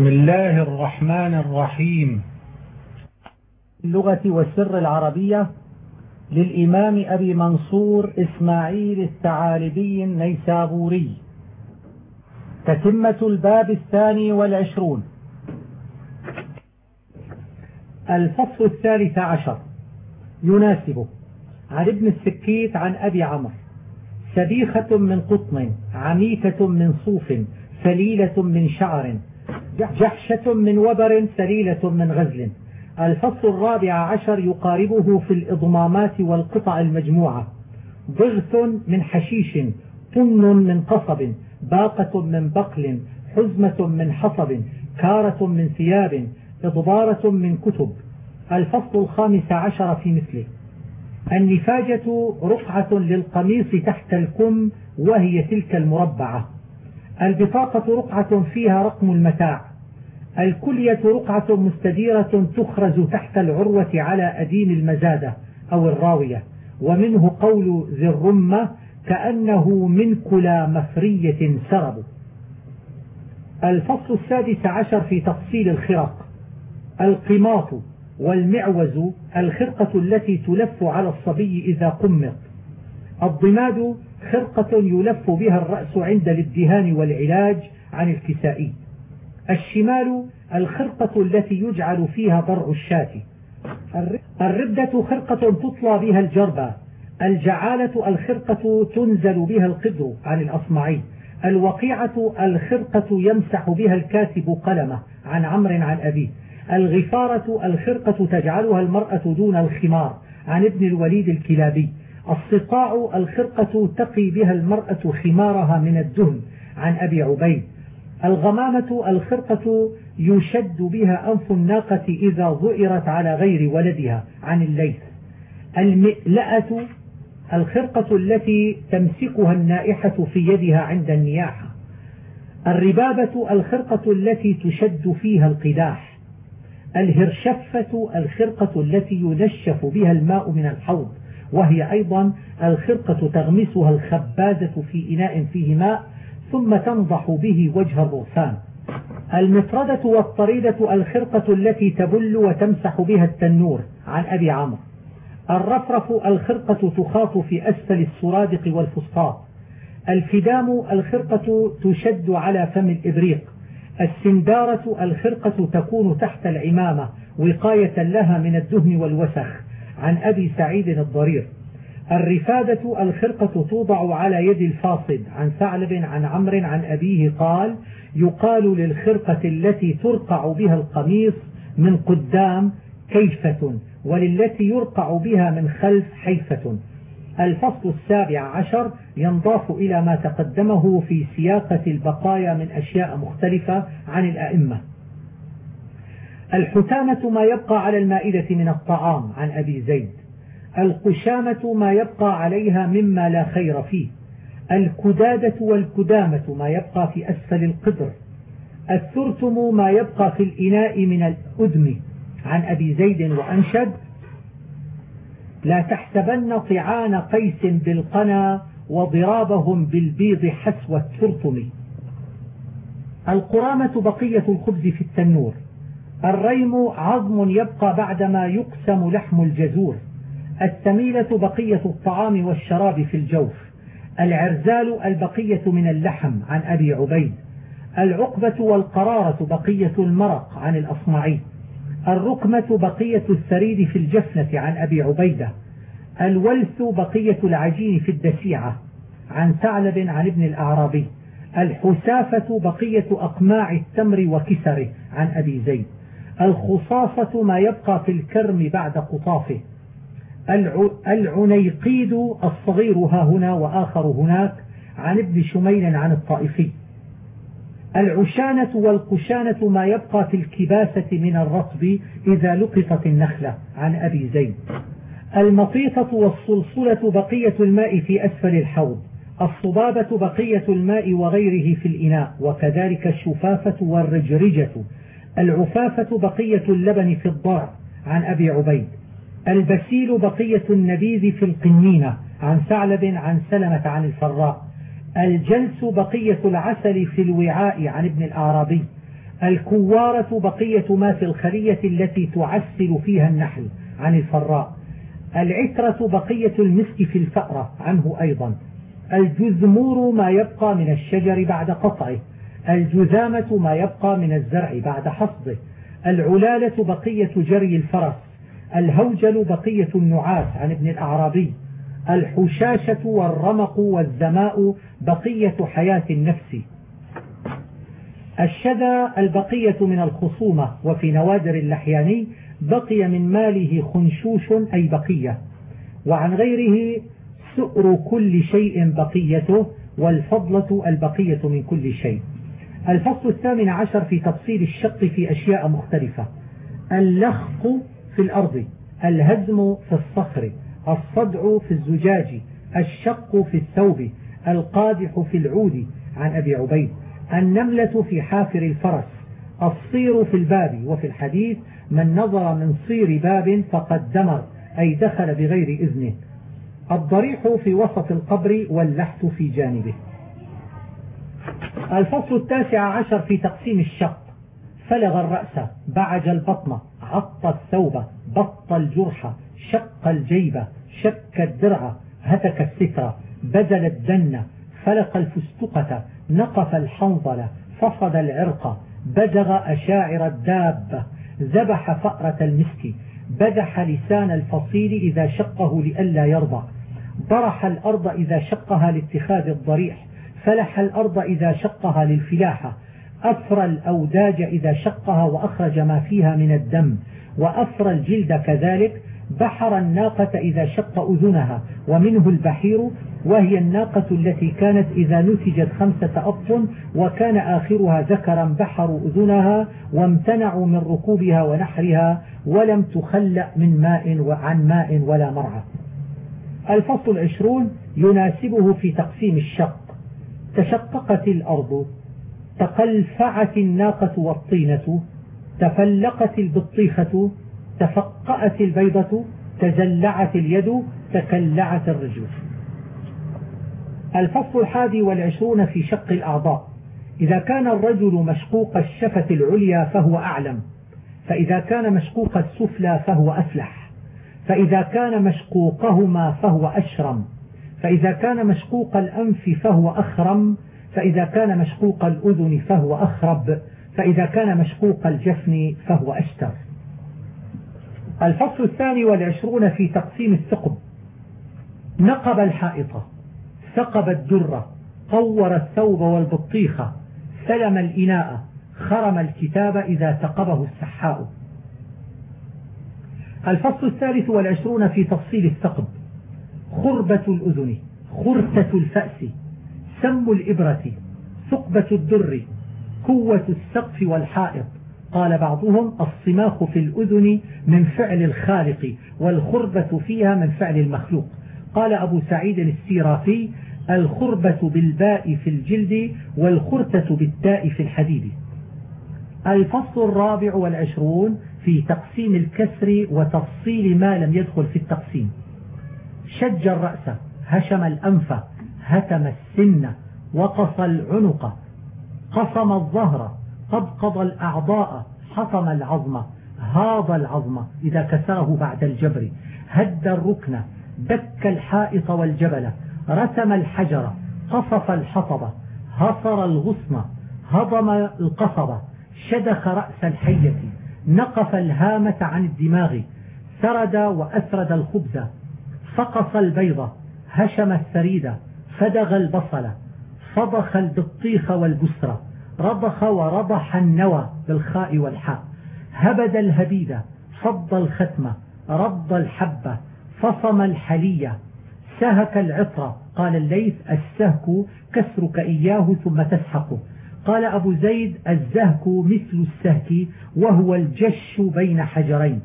بسم الله الرحمن الرحيم. اللغة والسر العربية للإمام أبي منصور إسماعيل الثعالبي النيسابوري. تتمة الباب الثاني والعشرون. الفصل الثالث عشر. يناسبه عن ابن السكيت عن أبي عمرو. سبيخة من قطن عميكة من صوف سليلة من شعر. جحشة من وبر سليلة من غزل. الفصل الرابع عشر يقاربه في الإضمامات والقطع المجموعة. ضغث من حشيش طن من قصب باقة من بقل حزمة من حصب كارة من ثياب إضبارة من كتب. الفصل الخامس عشر في مثله. النفاجة رقعة للقميص تحت الكم وهي تلك المربعة. البطاقة رقعة فيها رقم المتاع. الكلية رقعة مستديرة تخرز تحت العروة على أديم المزادة أو الراوية. ومنه قول ذي الرمة كأنه من كلا مفرية سرب. الفصل السادس عشر في تفصيل الخرق. القماط والمعوز الخرقة التي تلف على الصبي إذا قمط. الضماد خرقة يلف بها الرأس عند الادهان والعلاج عن الكسائي الشمال الخرقة التي يجعل فيها ضرع الشاة. الردة خرقة تطلى بها الجربة الجعالة الخرقة تنزل بها القدر عن الأصمعي الوقيعة الخرقة يمسح بها الكاتب قلمه عن عمرو عن أبيه. الغفارة الخرقة تجعلها المرأة دون الخمار عن ابن الوليد الكلابي. الصقاع الخرقة تقي بها المرأة خمارها من الدهن. عن أبي عبيد الغمامة الخرقة يشد بها أنف الناقة إذا ظئرت على غير ولدها. عن الليث المئلأة الخرقة التي تمسكها النائحة في يدها عند النياحة الربابة الخرقة التي تشد فيها القداح. الهرشفة الخرقة التي ينشف بها الماء من الحوض. وهي أيضا الخرقة تغمسها الخبازة في إناء فيه ماء ثم تنضح به وجه الرغفان المفردة والطريدة الخرقة التي تبل وتمسح بها التنور عن أبي عمرو. الرفرف الخرقة تخاط في أسفل السرادق والفسطاط الفدام الخرقة تشد على فم الإبريق. السندارة الخرقة تكون تحت العمامة وقاية لها من الدهن والوسخ. عن أبي سعيد الضرير. الرفادة الخرقة توضع على يد الفاصد عن ثعلب عن عمرو عن أبيه قال يقال للخرقة التي ترقع بها القميص من قدام كيفة وللتي يرقع بها من خلف حيفة. الفصل السابع عشر ينضاف إلى ما تقدمه في سياقة البقايا من أشياء مختلفة عن الأئمة. الحتامة ما يبقى على المائدة من الطعام عن أبي زيد. القشامة ما يبقى عليها مما لا خير فيه. الكدادة والكدامة ما يبقى في أسفل القدر. الثرتم ما يبقى في الإناء من الأدم عن أبي زيد وأنشد. لا تحسبن طعان قيس بالقنا وضرابهم بالبيض حسو الترطم القرامة بقية الخبز في التنور. الريم عظم يبقى بعدما يقسم لحم الجزور. السميلة بقية الطعام والشراب في الجوف. العرزال البقية من اللحم عن أبي عبيد. العقبة والقرارة بقية المرق عن الأصمعي. الركمة بقية الثريد في الجفنة عن أبي عبيدة. الولث بقية العجين في الدسيعة عن ثعلب عن ابن الأعرابي. الحسافة بقية أقماع التمر وكسره عن أبي زيد. الخصاصة ما يبقى في الكرم بعد قطافه. العنيقيد الصغير ها هنا وآخر هناك عن ابن شميل عن الطائفي. العشانة والقشانة ما يبقى في الكباسة من الرطب إذا لقطت النخلة عن أبي زيد. المطيطة والصلصلة بقية الماء في أسفل الحوض. الصبابة بقية الماء وغيره في الإناء. وكذلك الشفافة والرجرجة العفافة بقية اللبن في الضرع عن أبي عبيد. البسيل بقية النبيذ في القنينة عن ثعلب عن سلمة عن الفراء. الجلس بقية العسل في الوعاء عن ابن الأعرابي. الكوارة بقية ما في الخلية التي تعسل فيها النحل عن الفراء. العترة بقية المسك في الفأرة عنه أيضا. الجزمور ما يبقى من الشجر بعد قطعه الجذامة ما يبقى من الزرع بعد حصده العلالة بقية جري الفرس الهوجل بقية النعاس عن ابن الأعرابي الحشاشة والرمق والزماء بقية حياة النفس. الشذا البقية من الخصومة وفي نوادر اللحياني بقي من ماله خنشوش أي بقية وعن غيره سؤر كل شيء بقيته والفضلة البقية من كل شيء. الفصل الثامن عشر في تفصيل الشق في أشياء مختلفة. اللخق في الأرض الهزم في الصخر الصدع في الزجاج الشق في الثوب القادح في العود عن أبي عبيد. النملة في حافر الفرس الصير في الباب وفي الحديث من نظر من صير باب فقد دمر أي دخل بغير إذنه. الضريح في وسط القبر واللحت في جانبه. الفصل التاسع عشر في تقسيم الشق. فلغ الرأس بعج البطن عط الثوب بط الجرح شق الجيب شك الدرع هتك الستر بذل الدن فلق الفستقة نقف الحنظل فصد العرق بزغ أشاعر الدابة ذبح فأرة المسك بدح لسان الفصيل إذا شقه لئلا يرضى ضرح الأرض إذا شقها لاتخاذ الضريح فلح الأرض إذا شقها للفلاحة أفرى الأوداج إذا شقها وأخرج ما فيها من الدم وأفرى الجلد كذلك بحر الناقة إذا شق أذنها ومنه البحير وهي الناقة التي كانت إذا نتجت خمسة أبط وكان آخرها ذكرا بحر أذنها وامتنعوا من ركوبها ونحرها ولم تخلأ من ماء وعن ماء ولا مرعى. الفصل العشرون يناسبه في تقسيم الشق. تشققت الأرض تقلفعت الناقة والطينة تفلقت البطيخة تفقأت البيضة تزلعت اليد تكلعت الرجل. الفصل الحادي والعشرون في شق الأعضاء. إذا كان الرجل مشقوق الشفة العليا فهو أعلم فإذا كان مشقوق السفلى فهو أفلح فإذا كان مشقوقهما فهو أشرم. فإذا كان مشقوق الأنف فهو أخرم فإذا كان مشقوق الأذن فهو أخرب فإذا كان مشقوق الجفن فهو أشتر. الفصل الثاني والعشرون في تقسيم الثقب. نقب الحائطة ثقب الدرة قور الثوب والبطيخة سلم الإناء خرم الكتاب إذا ثقبه السحاء. الفصل الثالث والعشرون في تفصيل الثقب. خربة الأذن خرتة الفأس سم الإبرة ثقبة الدر كوة السقف والحائط. قال بعضهم الصماخ في الأذن من فعل الخالق والخربة فيها من فعل المخلوق. قال أبو سعيد السيرافي الخربة بالباء في الجلد والخرتة بالتاء في الحديد. الفصل الرابع والعشرون في تقسيم الكسر وتفصيل ما لم يدخل في التقسيم. شج الرأس هشم الأنف هتم السن وقص العنق قصم الظهر قضقض الأعضاء حطم العظم هاض العظم إذا كسره بعد الجبر هد الركن دك الحائط والجبل رسم الحجر قصف الحطب هصر الغصن هضم القصبة شدخ رأس الحية نقف الهامة عن الدماغ سرد وأسرد الخبز فقص البيضة هشم الثريد فدغ البصل فضخ البطيخ والبسرة رضخ ورضح النوى بالخاء والحاء هبد الهبيدة فض الختمة رض الحبة فصم الحلية سهك العطر قال الليث السهك كسرك إياه ثم تسحقه قال أبو زيد الزهك مثل السهك وهو الجش بين حجرين.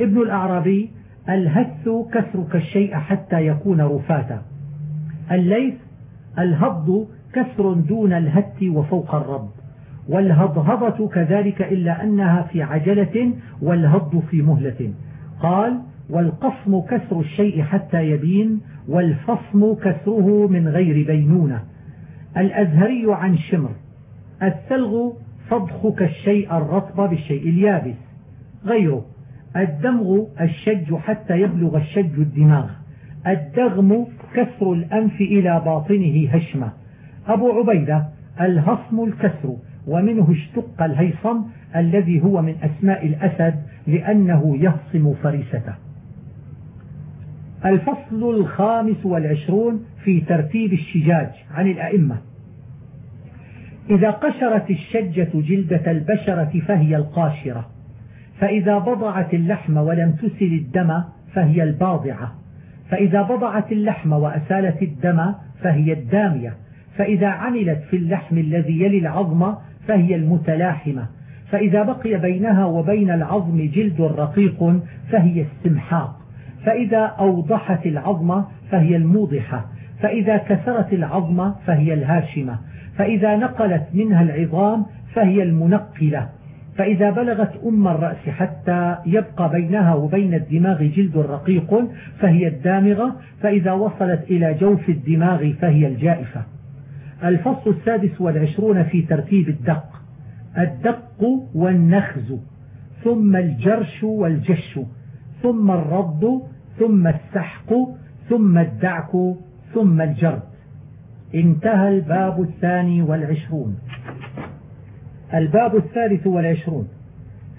ابن الأعرابي الهث كسرك الشيء حتى يكون رفاتا. الليث الهض كسر دون الهت وفوق الرب. والهضهضة كذلك إلا أنها في عجلة والهض في مهلة. قال والقصم كسر الشيء حتى يبين والفصم كسره من غير بينونة. الأزهري عن شمر الثلغ تضخك الشيء الرطب بالشيء اليابس. غيره الدمغ الشج حتى يبلغ الشج الدماغ. الدغم كسر الأنف إلى باطنه هشمة. أبو عبيدة الهصم الكسر ومنه اشتق الهيصم الذي هو من أسماء الأسد لأنه يهصم فريسته. الفصل الخامس والعشرون في ترتيب الشجاج عن الأئمة. إذا قشرت الشجة جلدة البشرة فهي القاشرة. فإذا بضعت اللحم ولم تسل الدم فهي الباضعة. فإذا بضعت اللحم وأسالت الدم فهي الدامية. فإذا عملت في اللحم الذي يلي العظم فهي المتلاحمة. فإذا بقي بينها وبين العظم جلد رقيق فهي السمحاق. فإذا أوضحت العظم فهي الموضحة. فإذا كسرت العظم فهي الهاشمة. فإذا نقلت منها العظام فهي المنقلة. فإذا بلغت أم الرأس حتى يبقى بينها وبين الدماغ جلد رقيق فهي الدامغة فإذا وصلت إلى جوف الدماغ فهي الجائفة. الفصل السادس والعشرون في ترتيب الدق. الدق والنخز ثم الجرش والجش ثم الرد ثم السحق ثم الدعك ثم الجرد. انتهى الباب الثاني والعشرون. الباب الثالث والعشرون.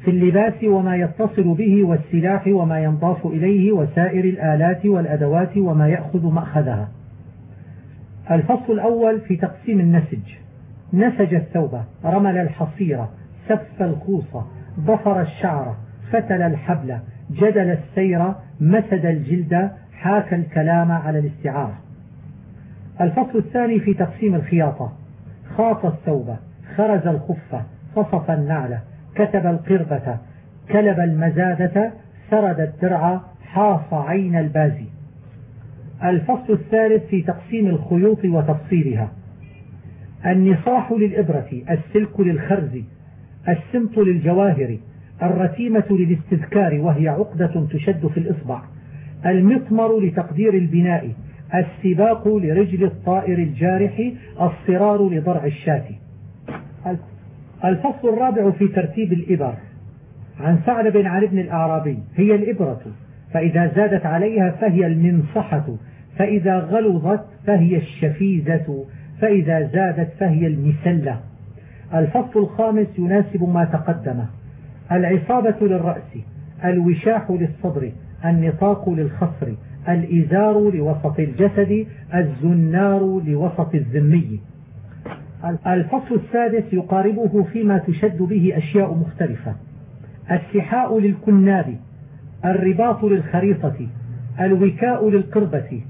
في اللباس وما يتصل به والسلاح وما ينضاف إليه وسائر الآلات والأدوات وما يأخذ مأخذها. الفصل الأول في تقسيم النسج. نسج الثوب رمل الحصيرة سف الخوصة ضفر الشعر فتل الحبل جدل السير مسد الجلد حاك الكلام على الاستعارة الفصل الثاني في تقسيم الخياطة. خاط الثوب. خرز الخفة صصف النعل كتب القربة كلب المزادة سرد الدرع حاص عين البازي. الفصل الثالث في تقسيم الخيوط وتفصيلها. النصاح للإبرة السلك للخرز السمط للجواهر الرتيمة للاستذكار وهي عقدة تشد في الإصبع. المطمر لتقدير البناء السباق لرجل الطائر الجارح الصرار لضرع الشاة. الفصل الرابع في ترتيب الإبر عن سعد بن علي بن الأعرابي هي الإبرة فإذا زادت عليها فهي المنصحة فإذا غلظت فهي الشفيزة فإذا زادت فهي المسلة. الفصل الخامس يناسب ما تقدم العصابة للرأس الوشاح للصدر النطاق للخصر الإزار لوسط الجسد الزنار لوسط الذمي. الفصل السادس يقاربه فيما تشد به أشياء مختلفة. السحاء للكناب الرباط للخريطة الوكاء للقربة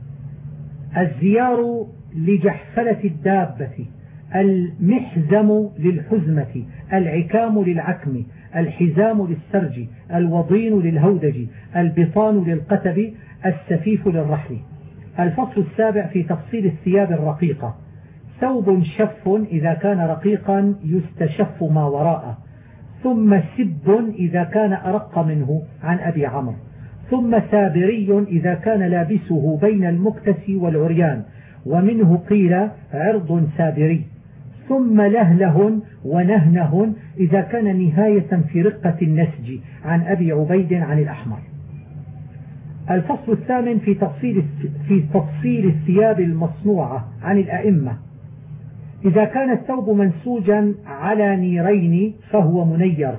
الزيار لجحفلة الدابة المحزم للحزمة العكام للعكم الحزام للسرج الوضين للهودج البطان للقتب السفيف للرحل. الفصل السابع في تفصيل الثياب الرقيقة. ثوب شف إذا كان رقيقا يستشف ما وراءه. ثم سب إذا كان أرق منه عن أبي عمرو. ثم سابري إذا كان لابسه بين المكتس والعريان. ومنه قيل عرض سابري. ثم لهله ونهنه إذا كان نهاية في رقة النسج عن أبي عبيد عن الأحمر. الفصل الثامن في تفصيل, في تفصيل الثياب المصنوعة عن الأئمة. إذا كان الثوب منسوجا على نيرين فهو منير.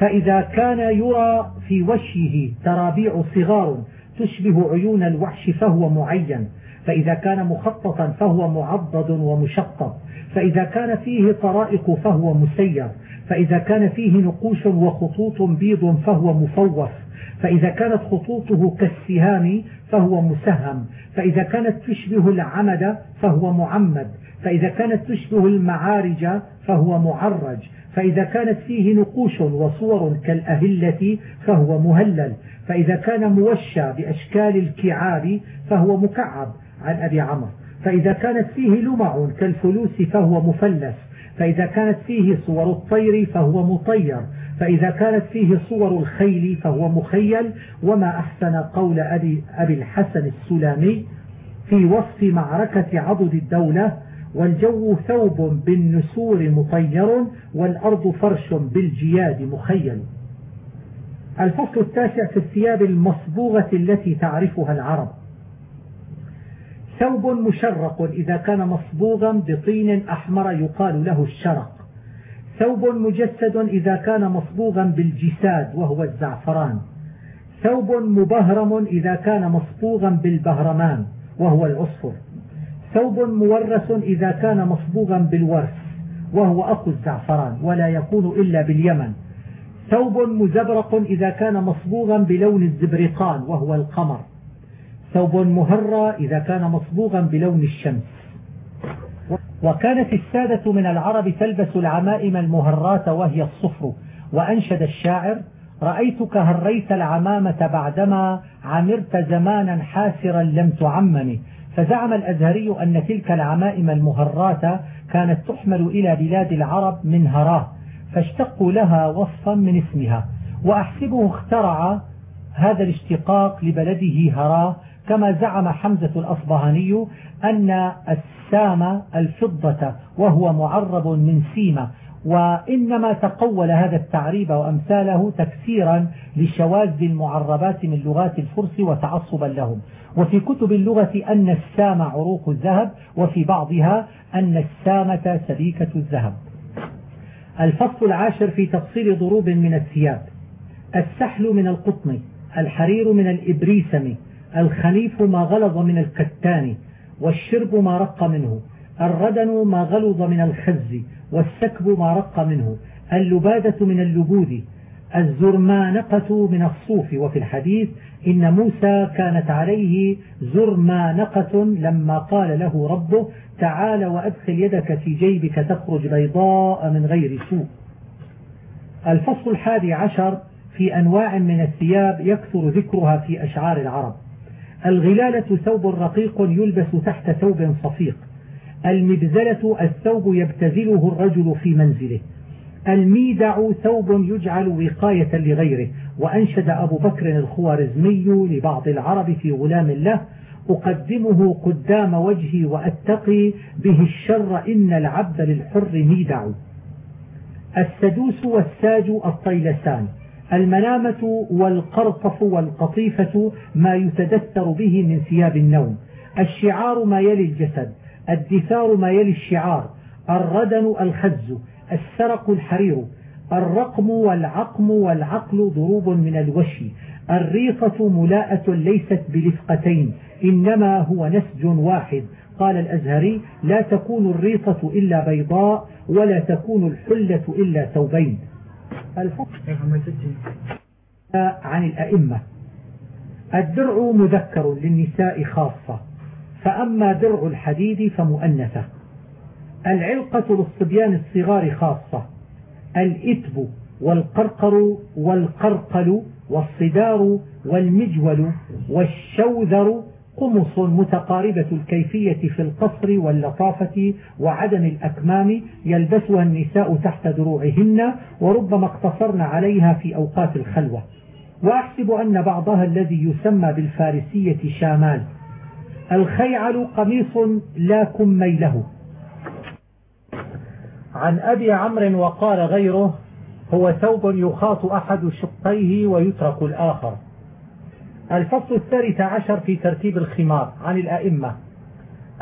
فإذا كان يرى في وجهه ترابيع صغار تشبه عيون الوحش فهو معين. فإذا كان مخططا فهو معضد ومشطب فإذا كان فيه طرائق فهو مسير. فإذا كان فيه نقوش وخطوط بيض فهو مفوف فإذا كانت خطوطه كالسهام فهو مسهم. فإذا كانت تشبه العمد فهو معمد. فإذا كانت تشبه المعارج فهو معرج فإذا كانت فيه نقوش وصور كالأهلة فهو مهلل فإذا كان موشى بأشكال الكعاب فهو مكعب عن أبي عمرو فإذا كانت فيه لمع كالفلوس فهو مفلس فإذا كانت فيه صور الطير فهو مطير فإذا كانت فيه صور الخيل فهو مخيل وما أحسن قول أبي, أبي الحسن السلامي في وصف معركة عضد الدولة والجو ثوب بالنسور مطير والأرض فرش بالجياد مخيل. الفصل التاسع في الثياب المصبوغة التي تعرفها العرب. ثوب مشرق إذا كان مصبوغا بطين أحمر يقال له الشرق. ثوب مجسد إذا كان مصبوغا بالجساد وهو الزعفران. ثوب مبهرم إذا كان مصبوغا بالبهرمان وهو العصفر. ثوب مورث إذا كان مصبوغا بالورث وهو أخو الزعفران ولا يكون إلا باليمن. ثوب مزبرق إذا كان مصبوغا بلون الزبرقان وهو القمر. ثوب مهرى إذا كان مصبوغا بلون الشمس. وكانت السادة من العرب تلبس العمائم المهرات وهي الصفر. وأنشد الشاعر رأيتك هريت العمامة بعدما عمرت زمانا حاسرا لم تعمم فزعم الأزهري أن تلك العمائم المهرات كانت تحمل إلى بلاد العرب من هراه فاشتقوا لها وصفا من اسمها وأحسبه اخترع هذا الاشتقاق لبلده هراه كما زعم حمزة الأصبهاني أن السام الفضة وهو معرب من سيمة وإنما تقول هذا التعريب وأمثاله تكسيرا لشواذ المعربات من لغات الفرس وتعصبا لهم. وفي كتب اللغة أن السام عروق الذهب وفي بعضها أن السامة سبيكة الذهب. الفصل العاشر في تفصيل ضروب من الثياب. السحل من القطن الحرير من الإبريسم الخليف ما غلظ من الكتان والشرب ما رق منه الردن ما غلظ من الخز والسكب ما رق منه. اللبادة من اللبود. الزرمانقة من الصوف. وفي الحديث إن موسى كانت عليه زرمانقة لما قال له ربه تعال وأدخل يدك في جيبك تخرج بيضاء من غير سوء. الفصل الحادي عشر في أنواع من الثياب يكثر ذكرها في أشعار العرب. الغلالة ثوب رقيق يلبس تحت ثوب صفيق. المبزلة الثوب يبتذله الرجل في منزله. الميدع ثوب يجعل وقاية لغيره. وأنشد أبو بكر الخوارزمي لبعض العرب في غلام له أقدمه قدام وجهي وأتقي به الشر إن العبد للحر ميدع. السدوس والساج الطيلسان. المنامة والقرطف والقطيفة ما يتدثر به من ثياب النوم. الشعار ما يلي الجسد. الدثار ما يلي الشعار الردن الخز السرق الحرير الرقم والعقم والعقل ضروب من الوشي الريقة ملاءة ليست بلفقتين إنما هو نسج واحد. قال الأزهري لا تكون الريقة إلا بيضاء ولا تكون الحلة إلا ثوبين. عن الأئمة. الدرع مذكر للنساء خاصة. فأما درع الحديد فمؤنثة. العلقة للصبيان الصغار خاصة. الإتب والقرقر والقرقل والصدار والمجول والشوذر قمص متقاربة الكيفية في القصر واللطافة وعدم الأكمام يلبسها النساء تحت دروعهن وربما اقتصرن عليها في أوقات الخلوة. وأحسب أن بعضها الذي يسمى بالفارسية شامال. الخيعل قميص لا كمي له عن أبي عمرو وقال غيره هو ثوب يخاط أحد شقيه ويترك الآخر. الفصل الثالث عشر في ترتيب الخمار عن الأئمة.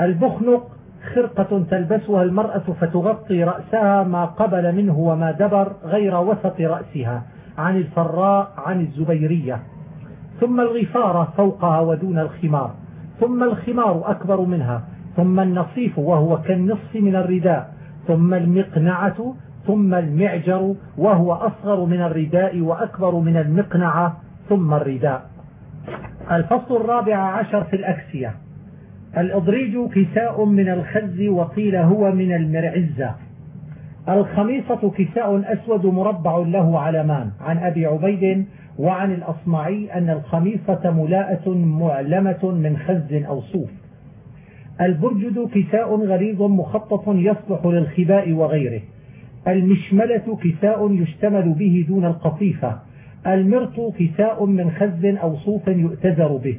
البخنق خرقة تلبسها المرأة فتغطي رأسها ما قبل منه وما دبر غير وسط رأسها. عن الفراء عن الزبيرية. ثم الغفارة فوقها ودون الخمار. ثم الخمار أكبر منها ثم النصيف وهو كالنصف من الرداء ثم المقنعة ثم المعجر وهو أصغر من الرداء وأكبر من المقنعة ثم الرداء. الفصل الرابع عشر في الأكسية. الإضريج كساء من الخز وقيل هو من المرعزة. الخميصة كساء أسود مربع له علمان عن أبي عبيد وعن الأصمعي أن الخميصة ملاءة معلمة من خز أو صوف. البرجد كساء غليظ مخطط يصلح للخباء وغيره. المشملة كساء يشتمل به دون القطيفة. المرط كساء من خز أو صوف يؤتزر به.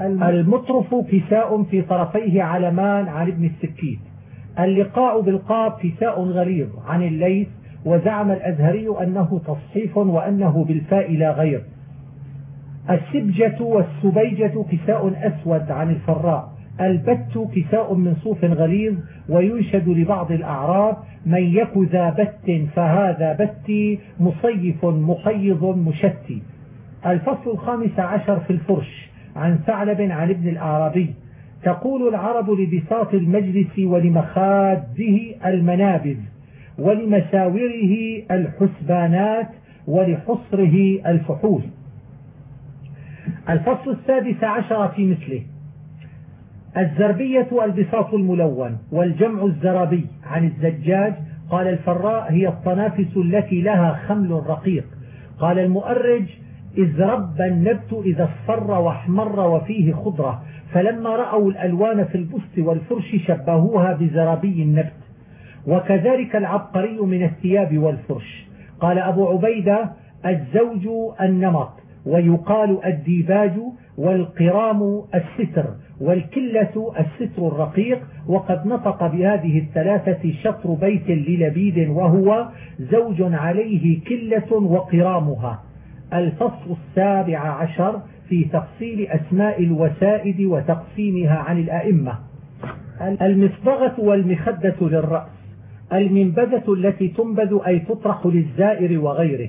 المطرف كساء في طرفيه علمان عن ابن السكيت. اللقاء بالقاب كساء غليظ عن الليث وزعم الأزهري أنه تصحيف وأنه بالفاء لا غير. السبجة والسبيجة كساء أسود عن الفراء. البت كساء من صوف غليظ وينشد لبعض الأعراب. من يك ذا بت فهذا بتي مصيف مقيض مشتي الفصل الخامس عشر في الفرش عن ثعلب عن ابن الأعرابي. تقول العرب لبساط المجلس ولمخاده المنابذ. ولمساوره الحسبانات ولحصره الفحول. الفصل السادس عشر في مثله. الزربية البساط الملون والجمع الزرابي عن الزجاج قال الفراء هي الطنافس التي لها خمل رقيق. قال المؤرج ازرب النبت إذا اصفر واحمر وفيه خضرة فلما رأوا الألوان في البسط والفرش شبهوها بزرابي النبت. وكذلك العبقري من الثياب والفرش. قال أبو عبيدة الزوج النمط ويقال الديباج والقرام الستر والكلة الستر الرقيق وقد نطق بهذه الثلاثة شطر بيت للبيد وهو زوج عليه كلة وقرامها. الفصل السابع عشر في تفصيل أسماء الوسائد وتقسيمها عن الأئمة. المصبغة والمخدة للرأس. المنبذة التي تنبذ أي تطرح للزائر وغيره.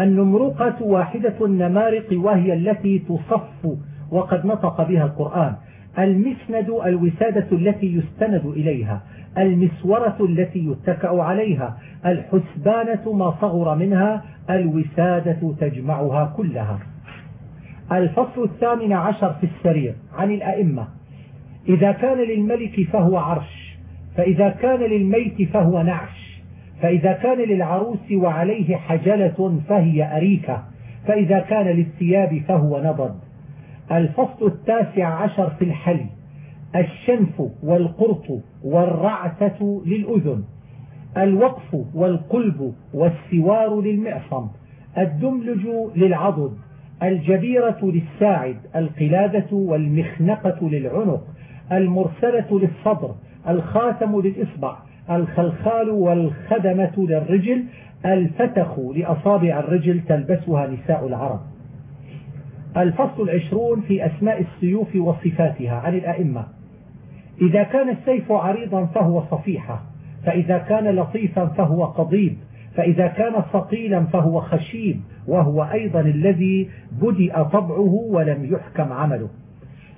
النمرقة واحدة النمارق وهي التي تصف وقد نطق بها القرآن. المسند الوسادة التي يستند إليها. المسورة التي يتكأ عليها. الحسبانة ما صغر منها. الوسادة تجمعها كلها. الفصل الثامن عشر في السرير عن الأئمة. إذا كان للملك فهو عرش. فإذا كان للميت فهو نعش فإذا كان للعروس وعليه حجلة فهي أريكة فإذا كان للثياب فهو نضد الفصل التاسع عشر في الحلي الشنف والقرط والرعثة للأذن الوقف والقلب والسوار للمعصم الدملج للعضد الجبيرة للساعد القلادة والمخنقة للعنق المرسلة للصدر الخاتم للإصبع الخلخال والخدمة للرجل الفتخ لأصابع الرجل تلبسها نساء العرب. الفصل العشرون في أسماء السيوف وصفاتها عن الأئمة. إذا كان السيف عريضا فهو صفيحة فإذا كان لطيفا فهو قضيب فإذا كان ثقيلا فهو خشيب وهو أيضا الذي بدأ طبعه ولم يحكم عمله.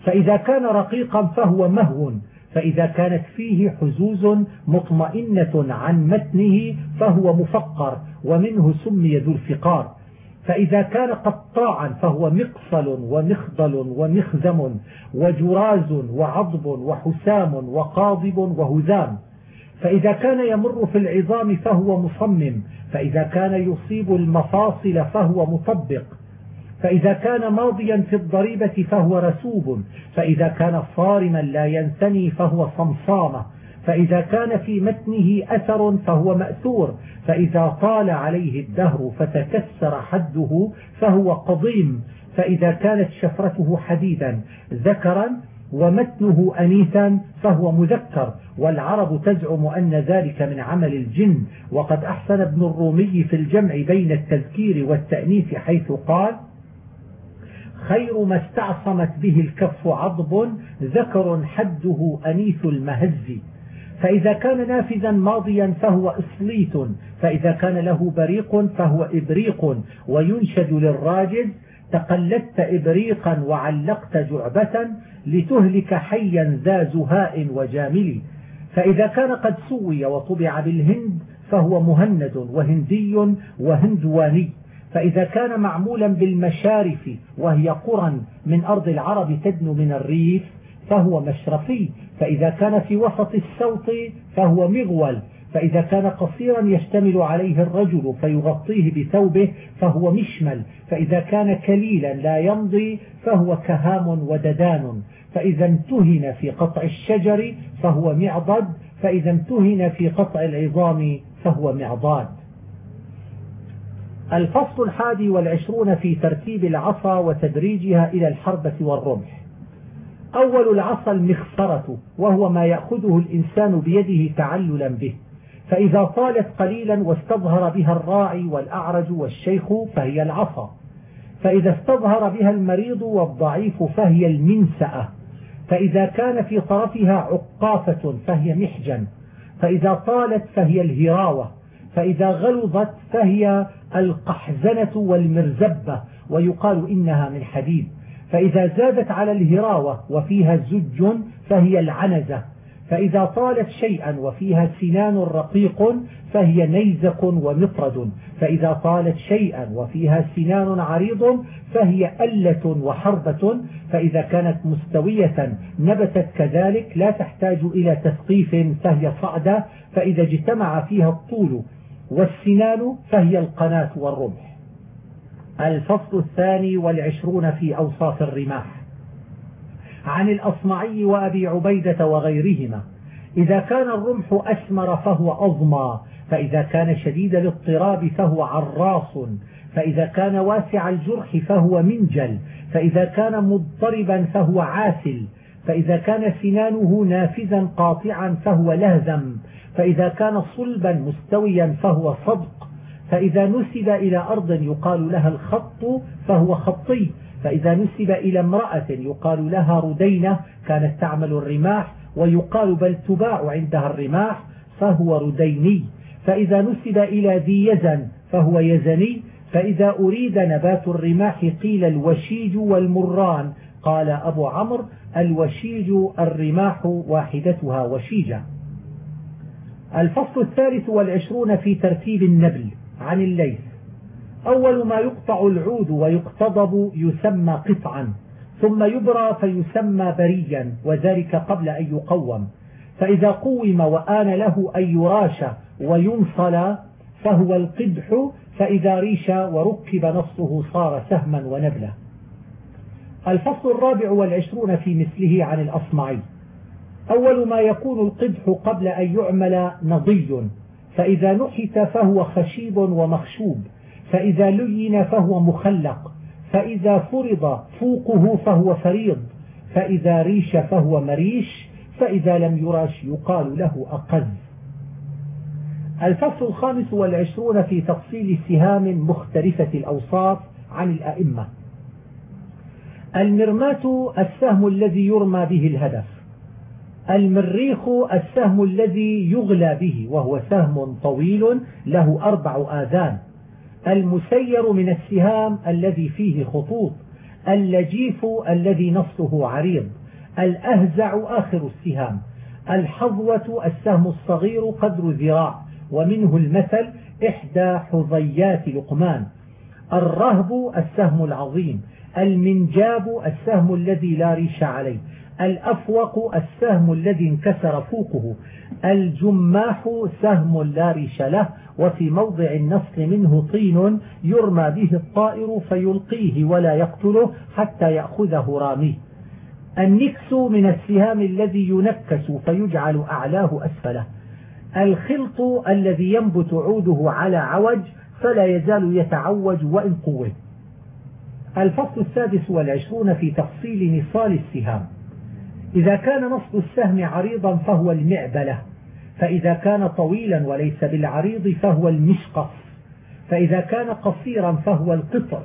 فإذا كان رقيقا فهو مهو فإذا كانت فيه حزوز مطمئنة عن متنه فهو مفقر ومنه سمي ذو الفقار. فإذا كان قطاعا فهو مقصل ومخضل ومخزم وجراز وعضب وحسام وقاضب وهزام. فإذا كان يمر في العظام فهو مصمم فإذا كان يصيب المفاصل فهو مطبق. فإذا كان ماضيا في الضريبة فهو رسوب فإذا كان صارما لا ينثني فهو صمصامة فإذا كان في متنه أثر فهو مأثور فإذا طال عليه الدهر فتكسر حده فهو قضيم فإذا كانت شفرته حديدا ذكرا ومتنه أنيثا فهو مذكر والعرب تزعم أن ذلك من عمل الجن وقد أحسن ابن الرومي في الجمع بين التذكير والتأنيث حيث قال خير ما استعصمت به الكف عضب ذكر حده أنيث المهز. فإذا كان نافذا ماضيا فهو إصليت فإذا كان له بريق فهو إبريق وينشد للراجز تقلدت إبريقا وعلقت جعبة لتهلك حيا ذا زهاء وجامل. فإذا كان قد سوي وطبع بالهند فهو مهند وهندي وهندواني. فإذا كان معمولا بالمشارف وهي قرى من أرض العرب تدنو من الريف فهو مشرفي. فإذا كان في وسط السوط فهو مغول. فإذا كان قصيرا يشتمل عليه الرجل فيغطيه بثوبه فهو مشمل. فإذا كان كليلا لا يمضي فهو كهام وددان. فإذا امتهن في قطع الشجر فهو معضد. فإذا امتهن في قطع العظام فهو معضاد. الفصل الحادي والعشرون في ترتيب العصا وتدريجها إلى الحربة والرمح. أول العصا المخصرة وهو ما يأخذه الإنسان بيده تعللا به. فإذا طالت قليلا واستظهر بها الراعي والأعرج والشيخ فهي العصا. فإذا استظهر بها المريض والضعيف فهي المنسأة. فإذا كان في طرفها عقافة فهي محجن. فإذا طالت فهي الهراوة. فإذا غلظت فهي القحزنة والمرزبة ويقال إنها من حديد. فإذا زادت على الهراوة وفيها زج فهي العنزة. فإذا طالت شيئا وفيها سنان رقيق فهي نيزق ومطرد. فإذا طالت شيئا وفيها سنان عريض فهي ألة وحربة. فإذا كانت مستوية نبتت كذلك لا تحتاج إلى تثقيف فهي صعدة. فإذا اجتمع فيها الطول والسنان فهي القناة والرمح. الفصل الثاني والعشرون في أوصاف الرماح. عن الأصمعي وأبي عبيدة وغيرهما إذا كان الرمح أسمر فهو أضمى فإذا كان شديد الاضطراب فهو عراص فإذا كان واسع الجرح فهو منجل فإذا كان مضطربا فهو عاسل فإذا كان سنانه نافذا قاطعا فهو لهذم فإذا كان صلبا مستويا فهو صدق فإذا نسب إلى أرض يقال لها الخط فهو خطي فإذا نسب إلى امرأة يقال لها ردينة كانت تعمل الرماح ويقال بل تباع عندها الرماح فهو رديني فإذا نسب إلى ذي يزن فهو يزني فإذا أريد نبات الرماح قيل الوشيج والمران قال أبو عمرو الوشيج الرماح واحدتها وشيجة. الفصل الثالث والعشرون في ترتيب النبل عن الليث. أول ما يقطع العود ويقتضب يسمى قطعا ثم يبرى فيسمى بريا وذلك قبل أن يقوم. فإذا قوم وآن له أن يراش وينصل فهو القدح. فإذا ريش وركب نصه صار سهما ونبلا. الفصل الرابع والعشرون في مثله عن الأصمعي. أول ما يكون القدح قبل أن يعمل نضي. فإذا نحت فهو خشيب ومخشوب. فإذا لين فهو مخلق. فإذا فرض فوقه فهو فريض. فإذا ريش فهو مريش. فإذا لم يرش يقال له أقز. الفصل الخامس والعشرون في تفصيل سهام مختلفة الأوصاف عن الأئمة. المرماة السهم الذي يرمى به الهدف. المريخ السهم الذي يغلى به وهو سهم طويل له أربع آذان. المسير من السهام الذي فيه خطوط. اللجيف الذي نصه عريض. الأهزع آخر السهام. الحظوة السهم الصغير قدر ذراع. ومنه المثل إحدى حظيات لقمان. الرهب السهم العظيم. المنجاب السهم الذي لا ريش عليه. الأفوق السهم الذي انكسر فوقه الجماح سهم لا ريش له وفي موضع النصل منه طين يرمى به الطائر فيلقيه ولا يقتله حتى يأخذه راميه. النكس من السهام الذي ينكس فيجعل أعلاه أسفله. الخلط الذي ينبت عوده على عوج فلا يزال يتعوج وإن قوه. الفصل السادس والعشرون في تفصيل نصال السهام. إذا كان نصب السهم عريضا فهو المعبلة فإذا كان طويلا وليس بالعريض فهو المشقص فإذا كان قصيرا فهو القطر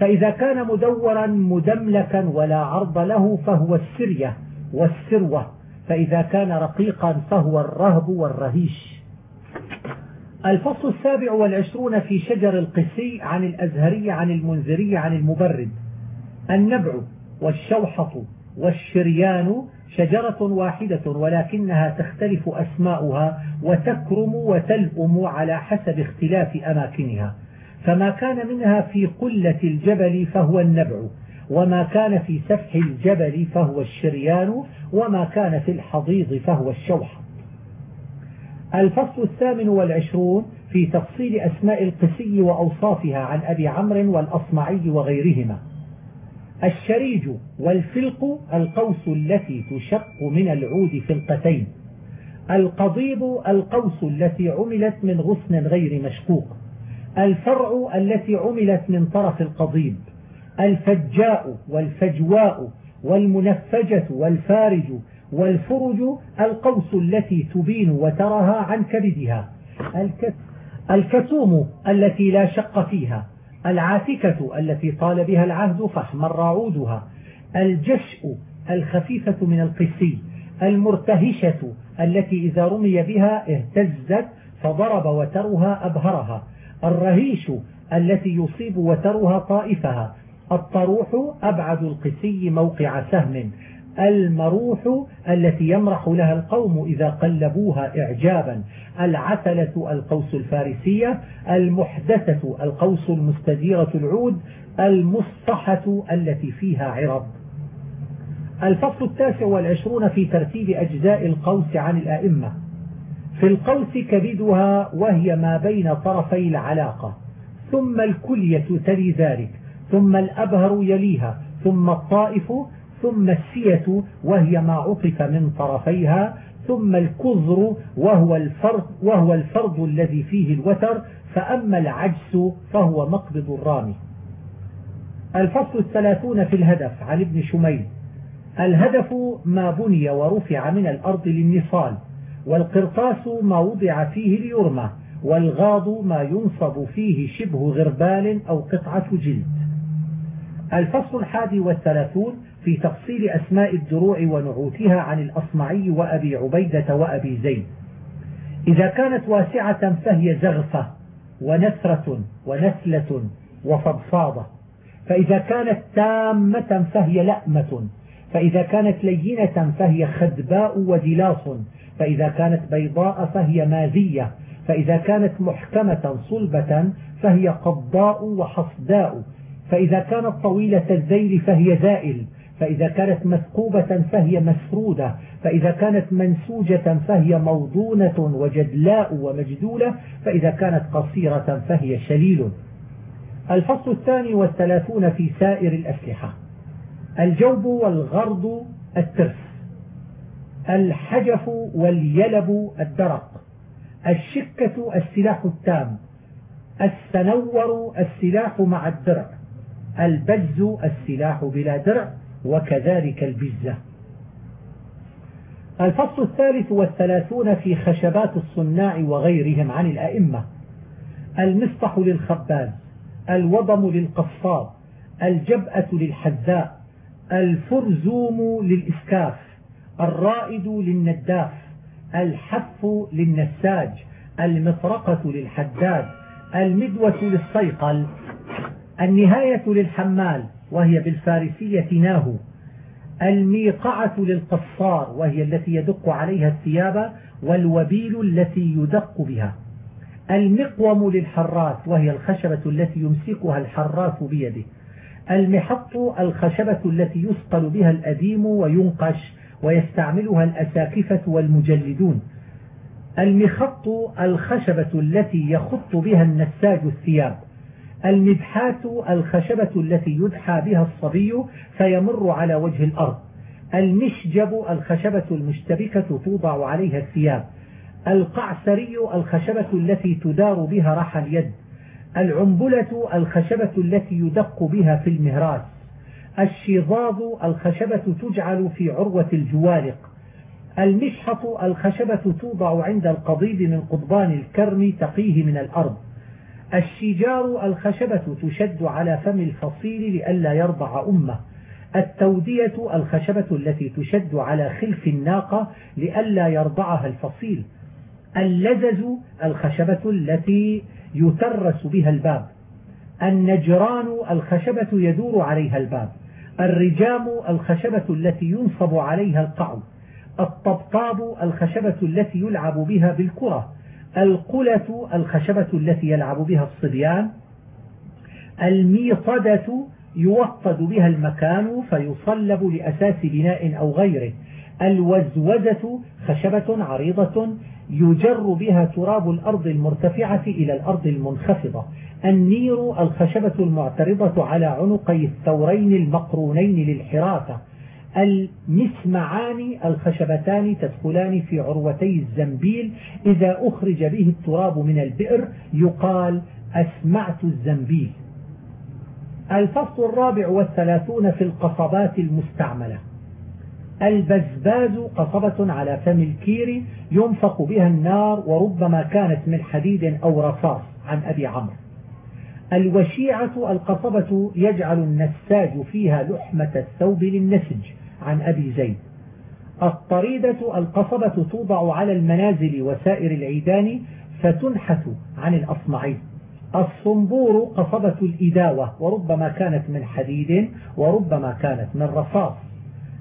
فإذا كان مدورا مدملكا ولا عرض له فهو السرية والسروة فإذا كان رقيقا فهو الرهب والرهيش. الفصل السابع والعشرون في شجر القسي عن الأزهري عن المنذري عن المبرد. النبع والشوحة. والشريان شجرة واحدة ولكنها تختلف أسماؤها وتكرم وتلؤم على حسب اختلاف أماكنها. فما كان منها في قلة الجبل فهو النبع وما كان في سفح الجبل فهو الشريان وما كان في الحضيض فهو الشوح الفصل الثامن والعشرون في تفصيل أسماء القسي وأوصافها عن أبي عمرو والأصمعي وغيرهما. الشريج والفلق القوس التي تشق من العود فلقتين. القضيب القوس التي عملت من غصن غير مشقوق. الفرع التي عملت من طرف القضيب الفجاء والفجواء والمنفجة والفارج والفرج القوس التي تبين وترها عن كبدها. الكتوم التي لا شق فيها. العاتكة التي طال بها العهد فاحمر عودها الجشء الخفيفة من القسي المرتهشة التي إذا رمي بها اهتزت فضرب وترها أبهرها الرهيش التي يصيب وترها طائفها الطروح أبعد القسي موقع سهم المروح التي يمرح لها القوم إذا قلبوها إعجابا. العتلة القوس الفارسية المحدثة القوس المستديرة العود المصطحة التي فيها عرض الفصل التاسع والعشرون في ترتيب أجزاء القوس عن الأئمة. في القوس كبدها وهي ما بين طرفي العلاقة. ثم الكلية تلي ذلك ثم الأبهر يليها ثم الطائف ثم السية وهي ما عطف من طرفيها ثم الكظر وهو الفرد, وهو الفرد الذي فيه الوتر فأما العجس فهو مقبض الرامي. الفصل الثلاثون في الهدف عن ابن شميل. الهدف ما بني ورفع من الأرض للنصال والقرطاس ما وضع فيه ليرمى والغاض ما ينصب فيه شبه غربال أو قطعة جلد. الفصل الحادي والثلاثون في تفصيل أسماء الدروع ونعوتها عن الأصمعي وأبي عبيدة وأبي زيد. إذا كانت واسعة فهي زغفة ونثرة ونثلة وفضفاضة. فإذا كانت تامة فهي لأمة. فإذا كانت لينة فهي خدباء ودلاص. فإذا كانت بيضاء فهي ماذية فإذا كانت محكمة صلبة فهي قضاء وحصداء. فإذا كانت طويلة الذيل فهي زائل. فإذا كانت مثقوبة فهي مسرودة فإذا كانت منسوجة فهي موضونة وجدلاء ومجدولة فإذا كانت قصيرة فهي شليل. الفصل الثاني والثلاثون في سائر الأسلحة. الجوب والغرض الترس. الحجف واليلب الدرق. الشكة السلاح التام. السنور السلاح مع الدرع. البز السلاح بلا درع. وكذلك البزة. الفصل الثالث والثلاثون في خشبات الصناع وغيرهم عن الأئمة. المسطح للخباز الوضم للقصاب الجبأة للحذاء الفرزوم للإسكاف الرائد للنداف الحف للنساج المطرقة للحداد المدوة للصيقل النهاية للحمال وهي بالفارسية ناهو الميقعة للقصار وهي التي يدق عليها الثياب والوبيل التي يدق بها. المقوم للحراث وهي الخشبة التي يمسكها الحراث بيده. المحط الخشبة التي يسقل بها الأديم وينقش ويستعملها الأساكفة والمجلدون. المخط الخشبة التي يخط بها النساج الثياب. المدحات الخشبة التي يدحى بها الصبي فيمر على وجه الأرض. المشجب الخشبة المشتبكة توضع عليها الثياب. القعسري الخشبة التي تدار بها رحى اليد. العنبلة الخشبة التي يدق بها في المهراس. الشظاظ الخشبة تجعل في عروة الجوالق. المشحط الخشبة توضع عند القضيب من قضبان الكرم تقيه من الأرض. الشجار الخشبة تشد على فم الفصيل لئلا يرضع أمه. التودية الخشبة التي تشد على خلف الناقة لئلا يرضعها الفصيل. اللزز الخشبة التي يترس بها الباب. النجران الخشبة يدور عليها الباب. الرجام الخشبة التي ينصب عليها القعو الطبطاب الخشبة التي يلعب بها بالكرة. القلة الخشبة التي يلعب بها الصبيان الميطدة يوطد بها المكان فيصلب لأساس بناء أو غيره الوزوزة خشبة عريضة يجر بها تراب الأرض المرتفعة إلى الأرض المنخفضة النير الخشبة المعترضة على عنقي الثورين المقرونين للحراسة المسمعان الخشبتان تدخلان في عروتي الزنبيل. إذا أخرج به التراب من البئر يقال أسمعت الزنبيل. الفصل الرابع والثلاثون في القصبات المستعملة. البزباز قصبة على فم الكير ينفق بها النار وربما كانت من حديد أو رصاص عن أبي عمرو. الوشيعة القصبة يجعل النساج فيها لحمة الثوب للنسج. عن أبي زيد. الطريدة القصبة توضع على المنازل وسائر العيدان فتنحت عن الأصمعي. الصنبور قصبة الإداوة وربما كانت من حديد وربما كانت من رصاص.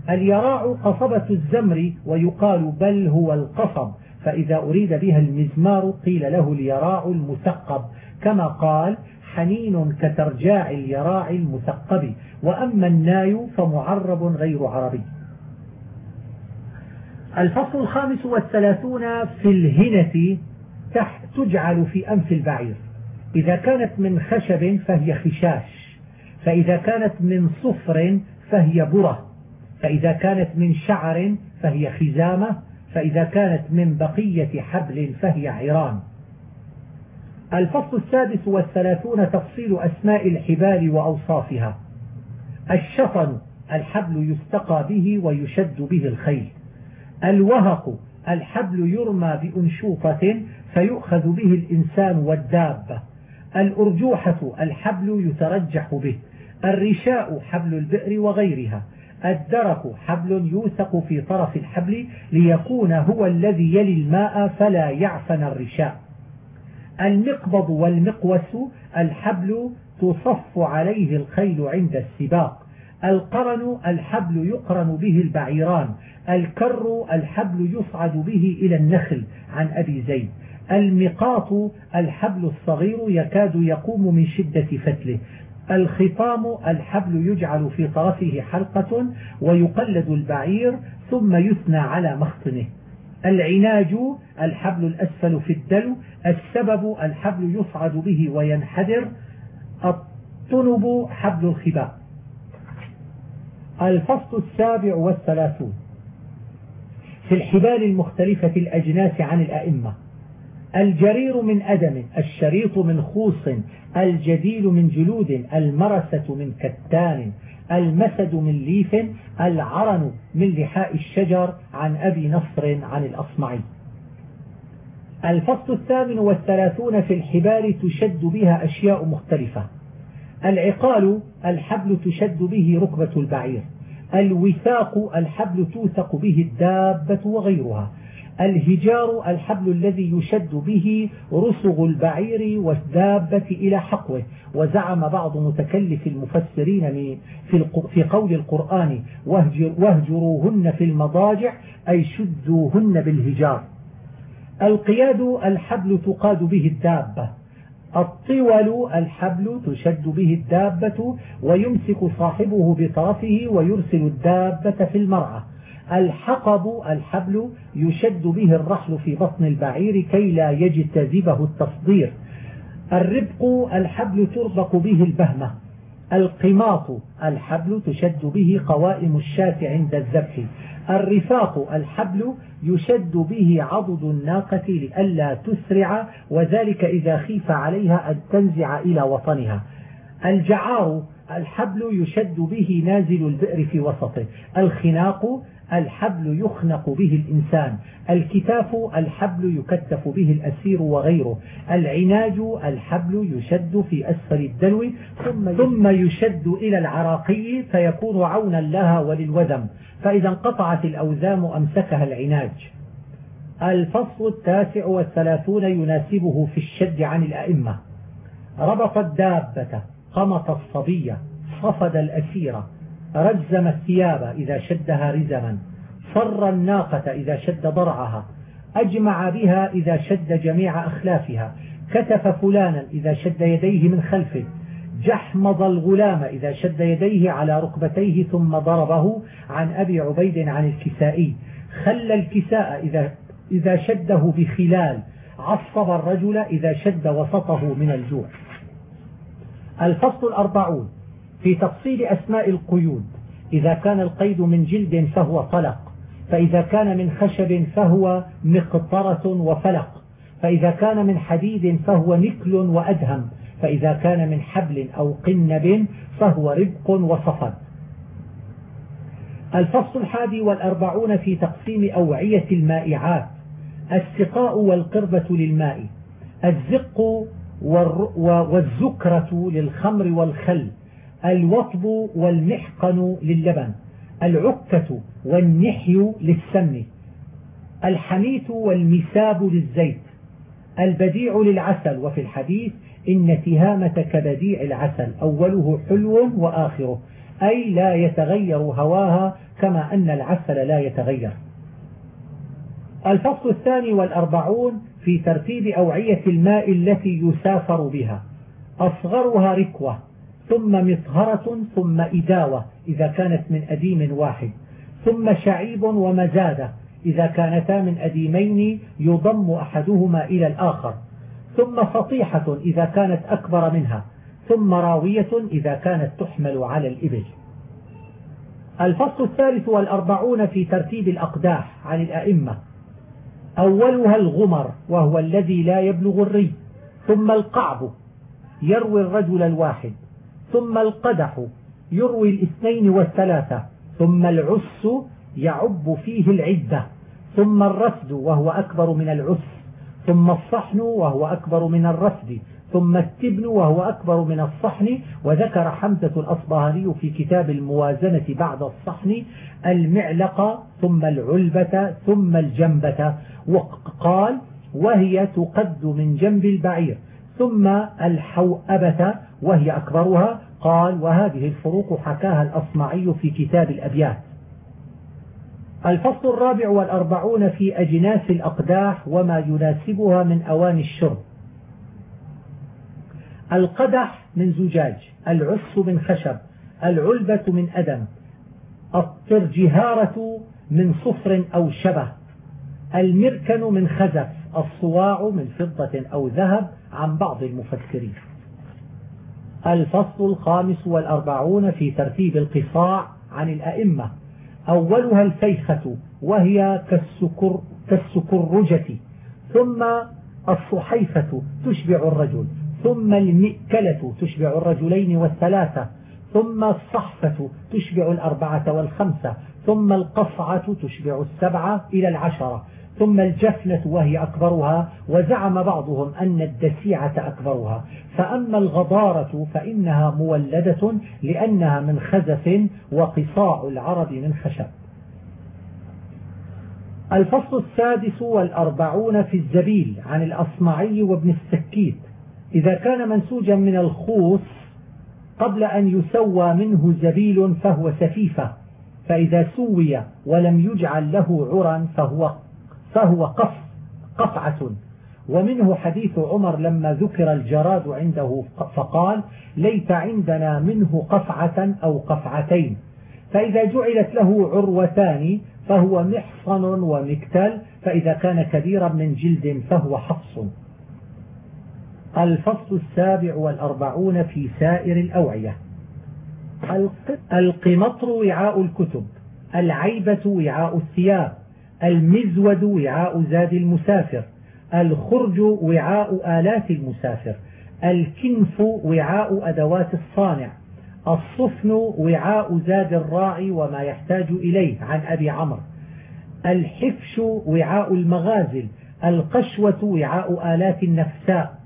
اليراع قصبة الزمر ويقال بل هو القصب فإذا أريد بها المزمار قيل له اليراع المثقب كما قال حنين كترجاع اليراع المثقب وأما الناي فمعرب غير عربي. الفصل الخامس والثلاثون في الهنة تجعل في أنف البعير. إذا كانت من خشب فهي خشاش فإذا كانت من صفر فهي برة فإذا كانت من شعر فهي خزامة فإذا كانت من بقية حبل فهي عران الفصل السادس والثلاثون تفصيل أسماء الحبال وأوصافها. الشفن الحبل يستقى به ويشد به الخيل. الوهق الحبل يرمى بأنشوطة فيؤخذ به الإنسان والدابة. الأرجوحة الحبل يترجح به. الرشاء حبل البئر وغيرها. الدرك حبل يوثق في طرف الحبل ليكون هو الذي يلي الماء فلا يعفن الرشاء. المقبض والمقوس الحبل تصف عليه الخيل عند السباق. القرن الحبل يقرن به البعيران. الكر الحبل يصعد به إلى النخل. عن أبي زيد. المقاط الحبل الصغير يكاد يقوم من شدة فتله. الخطام الحبل يجعل في طرفه حلقة ويقلد البعير ثم يثنى على مخطنه. العناج الحبل الأسفل في الدلو. السبب الحبل يصعد به وينحدر. الطنب حبل الخباء الفصل السابع والثلاثون. في الحبال المختلفة الأجناس عن الأئمة. الجرير من أدم الشريط من خوص الجديل من جلود المرسة من كتان المسد من ليف العرن من لحاء الشجر عن أبي نصر عن الأصمعي. الفصل الثامن والثلاثون في الحبال تشد بها أشياء مختلفة. العقال الحبل تشد به ركبة البعير. الوثاق الحبل توثق به الدابة وغيرها. الهجار الحبل الذي يشد به رسغ البعير والدابة إلى حقوه. وزعم بعض متكلف المفسرين في قول القرآن واهجروهن في المضاجع أي شدوهن بالهجار. القياد الحبل تقاد به الدابة. الطول الحبل تشد به الدابة ويمسك صاحبه بطرفه ويرسل الدابة في المرعى. الحقب الحبل يشد به الرحل في بطن البعير كي لا يجتذبه التصدير. الربق الحبل تربق به البهمة. القماط الحبل تشد به قوائم الشاة عند الذبح. الرفاق الحبل يشد به عضد الناقة لئلا تسرع وذلك إذا خيف عليها أن تنزع إلى وطنها. الجعار الحبل يشد به نازل البئر في وسطه. الخناق الحبل يخنق به الإنسان. الكتاف الحبل يكتف به الأسير وغيره. العناج الحبل يشد في أسفل الدلو ثم, ثم يشد إلى العراقي فيكون عونا لها وللوذم. فإذا انقطعت الأوزام أمسكها العناج. الفصل التاسع والثلاثون يناسبه في الشد عن الأئمة. ربط الدابة. قمط الصبية صفد الأسيرة رجم الثياب إذا شدها رزما صر الناقة إذا شد ضرعها أجمع بها إذا شد جميع أخلافها كتف فلانا إذا شد يديه من خلفه جحمض الغلام إذا شد يديه على ركبتيه ثم ضربه عن أبي عبيد عن الكسائي خل الكساء إذا, إذا شده بخلال عصب الرجل إذا شد وسطه من الجوع. الفصل الأربعون في تفصيل أسماء القيود. إذا كان القيد من جلد فهو طلق فإذا كان من خشب فهو مقطرة وفلق فإذا كان من حديد فهو نكل وأدهم فإذا كان من حبل أو قنب فهو ربق وصفد. الفصل الحادي والأربعون في تقسيم أوعية المائعات السقاء والقربة للماء الزق والزكرة للخمر والخل الوطب والمحقن للبن العكة والنحي للسمن الحميت والمساب للزيت البديع للعسل. وفي الحديث إن تهامة كبديع العسل أوله حلو وآخره أي لا يتغير هواها كما أن العسل لا يتغير. الفصل الثاني والأربعون في ترتيب أوعية الماء التي يسافر بها. أصغرها ركوة ثم مطهرة ثم إداوة إذا كانت من أديم واحد. ثم شعيب ومزادة إذا كانتا من أديمين يضم أحدهما إلى الآخر. ثم سطيحة إذا كانت أكبر منها. ثم راوية إذا كانت تحمل على الإبل. الفصل الثالث والأربعون في ترتيب الأقداح عن الأئمة. أولها الغمر وهو الذي لا يبلغ الري. ثم القعب يروي الرجل الواحد. ثم القدح يروي الاثنين والثلاثة. ثم العس يعب فيه العدة. ثم الرفد وهو أكبر من العس. ثم الصحن وهو أكبر من الرفد. ثم التبن وهو أكبر من الصحن وذكر حمزة الأصبهاني في كتاب الموازنة بعد الصحن المعلقة ثم العلبة ثم الجنبة وقال وهي تقد من جنب البعير ثم الحوأبة وهي أكبرها قال وهذه الفروق حكاها الأصمعي في كتاب الأبيات. الفصل الرابع والأربعون في أجناس الأقداح وما يناسبها من أواني الشرب. القدح من زجاج العس من خشب العلبة من أدم الطرجهارة من صفر أو شبه المركن من خزف الصواع من فضة أو ذهب عن بعض المفسرين. الفصل الخامس والأربعون في ترتيب القصاع عن الأئمة. أولها الفيخة وهي كالسكر كالسكرجة ثم الصحيفة تشبع الرجل. ثم المئكلة تشبع الرجلين والثلاثة ثم الصحفة تشبع الأربعة والخمسة ثم القصعة تشبع السبعة إلى العشرة ثم الجفنة وهي أكبرها وزعم بعضهم أن الدسيعة أكبرها. فأما الغضارة فإنها مولدة لأنها من خزف وقصاع العرب من خشب. الفصل السادس والأربعون في الزبيل عن الأصمعي وابن السكيت. إذا كان منسوجا من الخوص قبل أن يسوى منه زبيل فهو سفيفة فإذا سوي ولم يجعل له عرا فهو فهو قف قطعة ومنه حديث عمر لما ذكر الجراد عنده فقال ليت عندنا منه قفعة أو قفعتين. فإذا جعلت له عروتان فهو محصن ومكتل فإذا كان كبيرا من جلد فهو حفص. الفصل السابع والأربعون في سائر الأوعية. القمطر وعاء الكتب العيبة وعاء الثياب المزود وعاء زاد المسافر الخرج وعاء آلات المسافر الكنف وعاء أدوات الصانع الصفن وعاء زاد الراعي وما يحتاج إليه عن أبي عمرو الحفش وعاء المغازل القشوة وعاء آلات النفساء.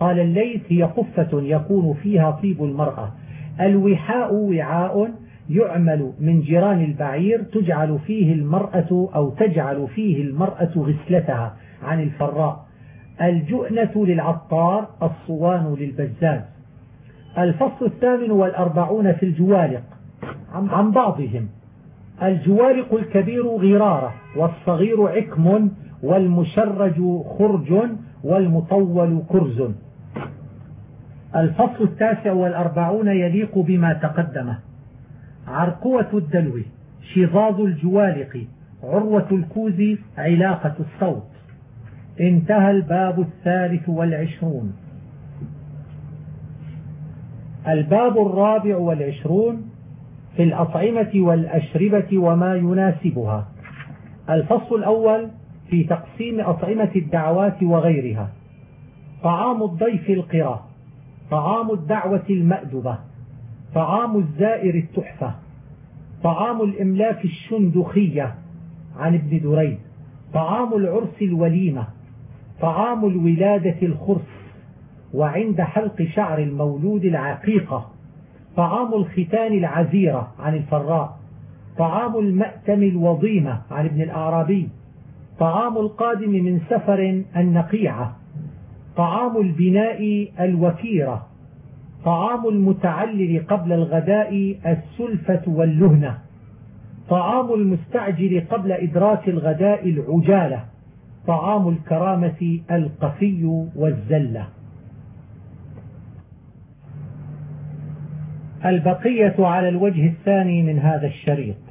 قال الليث هي قفة يكون فيها طيب المرأة. الوحاء وعاء يعمل من جيران البعير تجعل فيه المرأة أو تجعل فيه المرأة غسلتها عن الفراء. الجؤنة للعطار الصوان للبزاز. الفصل الثامن والأربعون في الجوالق عن بعضهم. الجوالق الكبير غرارة والصغير عكم والمشرج خرج والمطول كرز. الفصل التاسع والأربعون يليق بما تقدمه. عرقوة الدلو شظاظ الجوالق عروة الكوز علاقة الصوت. انتهى الباب الثالث والعشرون. الباب الرابع والعشرون في الأطعمة والأشربة وما يناسبها. الفصل الأول في تقسيم أطعمة الدعوات وغيرها. طعام الضيف القرى طعام الدعوة المأدبة طعام الزائر التحفة طعام الإملاك الشندخية عن ابن دريد طعام العرس الوليمة طعام الولادة الخرس وعند حلق شعر المولود العقيقة طعام الختان العزيرة عن الفراء طعام المأتم الوضيمة عن ابن الأعرابي طعام القادم من سفر النقيعة. طعام البناء الوكيرة طعام المتعلل قبل الغداء السلفة واللهنة طعام المستعجل قبل إدراك الغداء العجالة طعام الكرامة القفي والزلة. البقية على الوجه الثاني من هذا الشريط.